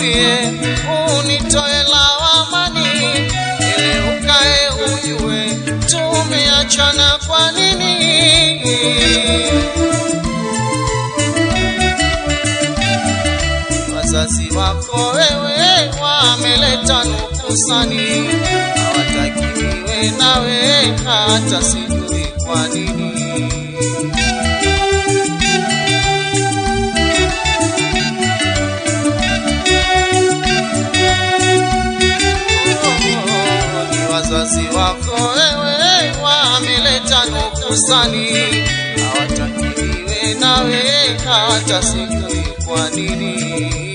nikwambie, unitoe lawamani, ili ukae ujue tumeachana kwa nini. Wazazi wako wewe wameleta nukusani, hawataki nawe, hata sijui kwa nini. Wako wewe wameleta nukusani, hawataki niwe nawe, hata sijui kwa nini.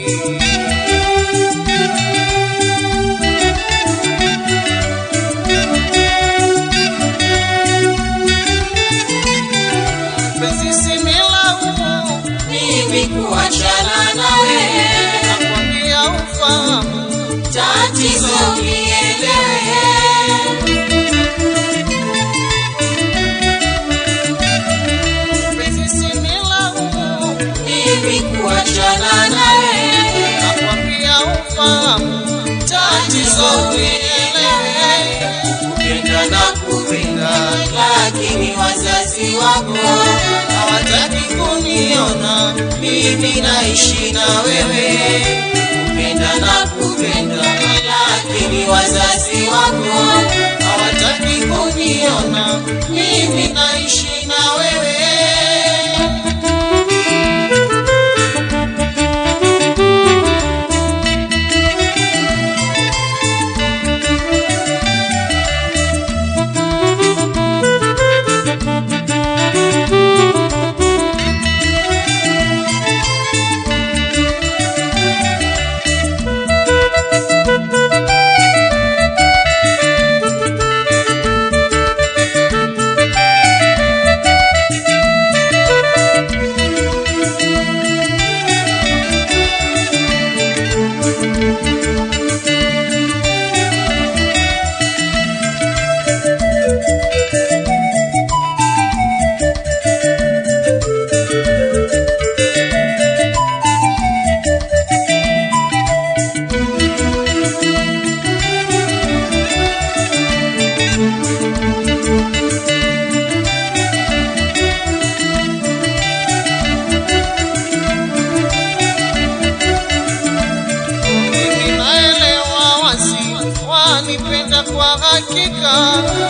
Wazazi wako hawataki kuniona mimi naishi na wewe. Kupenda na kupenda, lakini wazazi wako hawataki kuniona mimi naishi na wewe.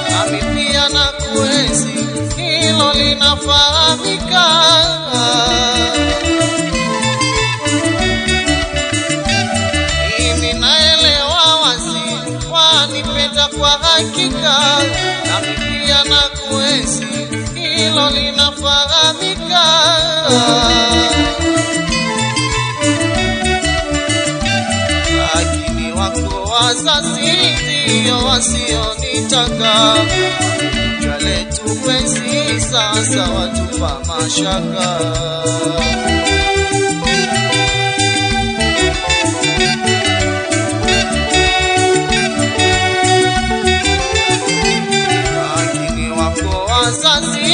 Nami pia na kuenzi, hilo linafahamika. Mimi naelewa wazi, wanipenda kwa hakika, nami pia na kuenzi, hilo linafahamika. lakini wako wazazi ndio wasionitaka. Jale tuwezi sasa watupa mashaka. Lakini wako wazazi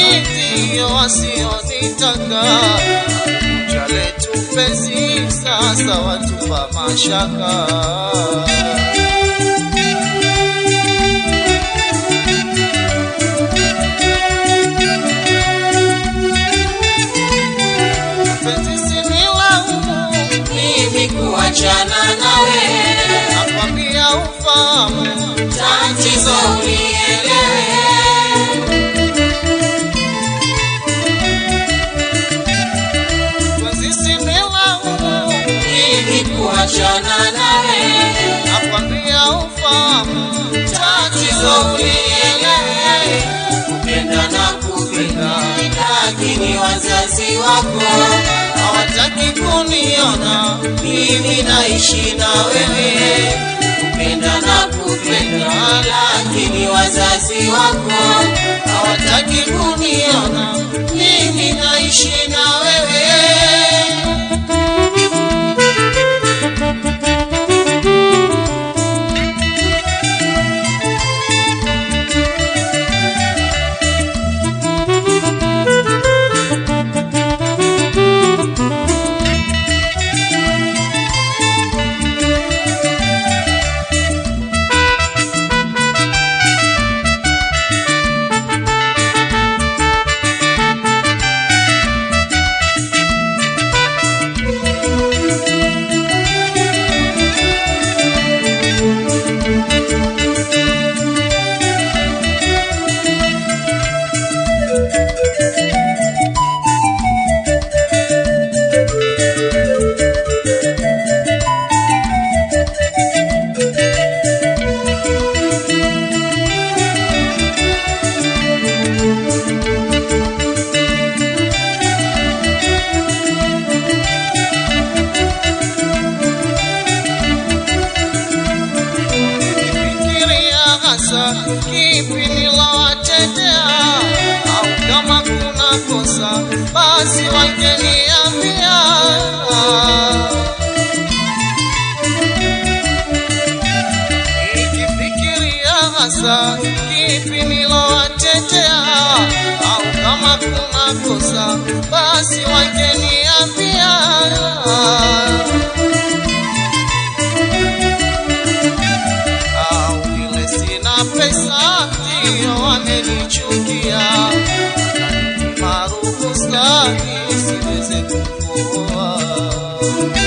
ndio wasionitaka. Jale tupenzi sasa watupa mashaka. Wako hawataki kuniona mimi naishi na wewe. Kupenda na kupenda, lakini wazazi wako hawataki kuniona basi wangeniambia. Nikifikiria hasa kipi nilowatetea, au kama kuna kosa basi wangeniambia. Au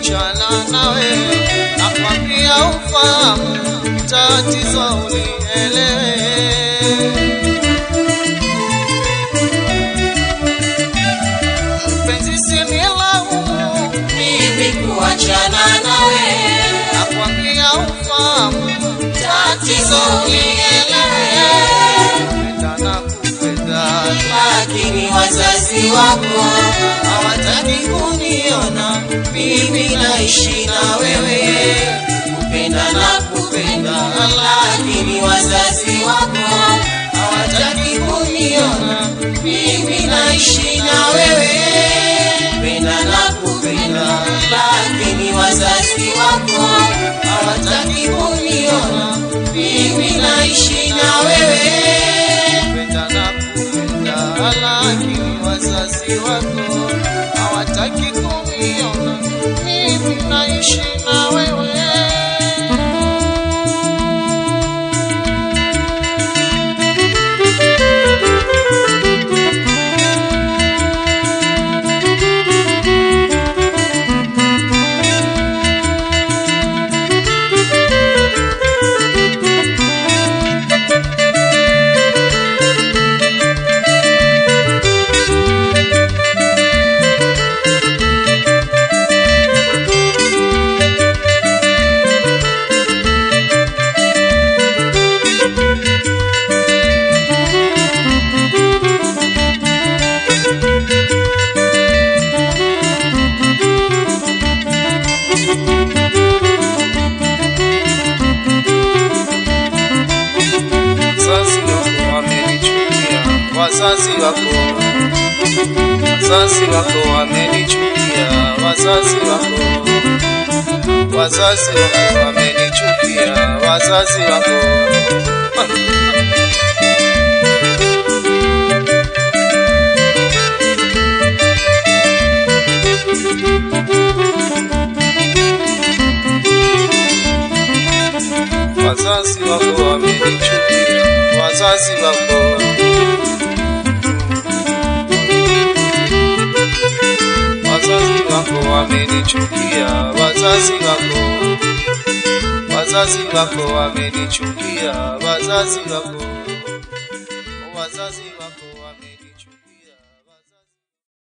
mimi kuachana nawe, nakwambia ufahamu tatizo ulielewe. Mpenzi, si milangu mimi kuachana nawe nakwambia ufahamu tatizo ulielewe. penda na kupenda lakini wazazi wako hawataki kuniona mimi naishi na wewe. Kupenda na kupenda lakini wazazi wako hawataki kuniona. Mimi naishi na wewe. Kupenda na kupenda lakini wazazi wako hawataki kuniona. Mimi naishi na wewe. Kupenda na kupenda, lakini wazazi wako wazazi wako wamenichukia, wazazi wako. Wazazi wako wamenichukia, wazazi wako wamenichukia, wazazi wako, wazazi wako wamenichukia, wazazi wako,